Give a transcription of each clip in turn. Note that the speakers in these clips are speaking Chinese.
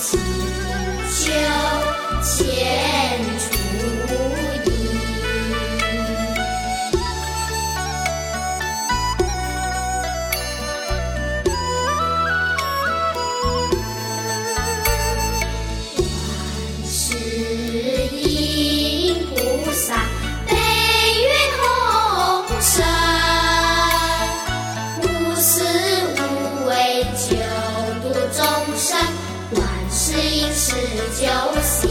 秋千。持酒席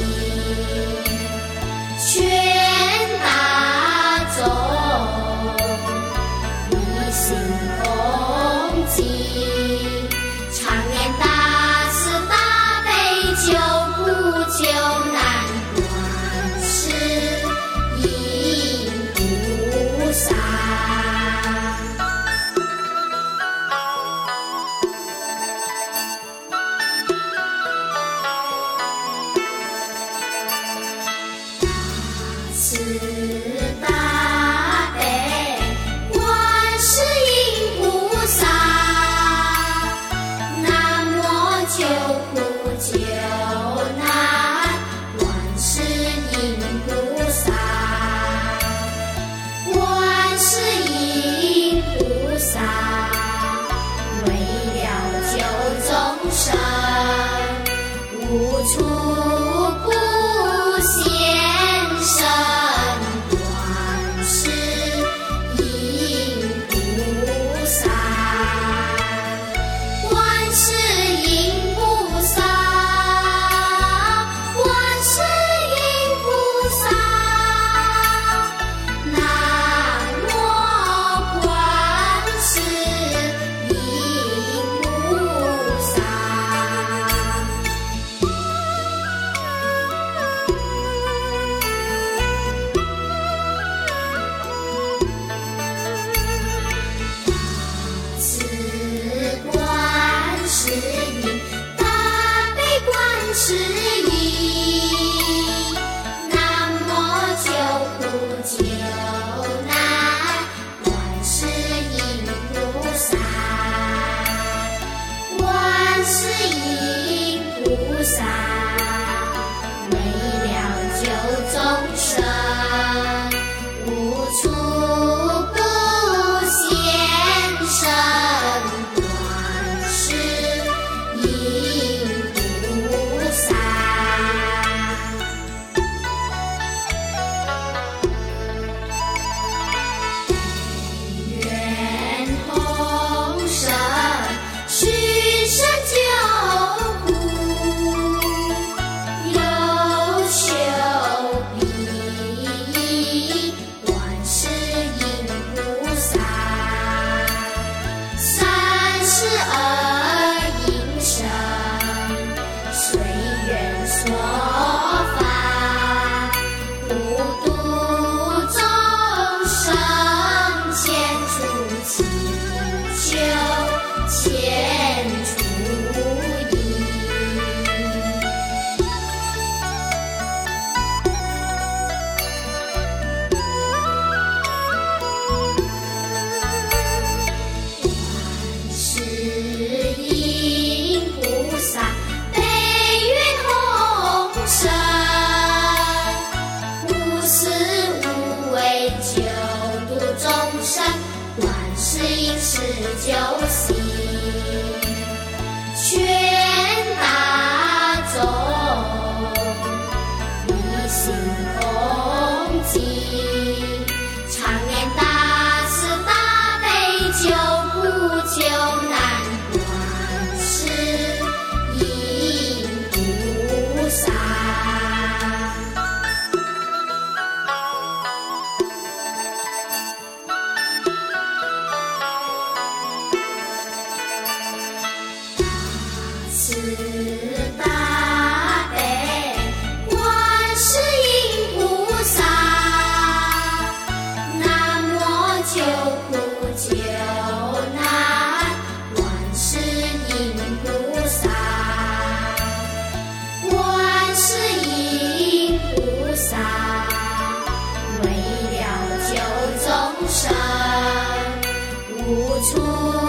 劝大众，一心恭敬。是酒席全打走，一心恭敬。错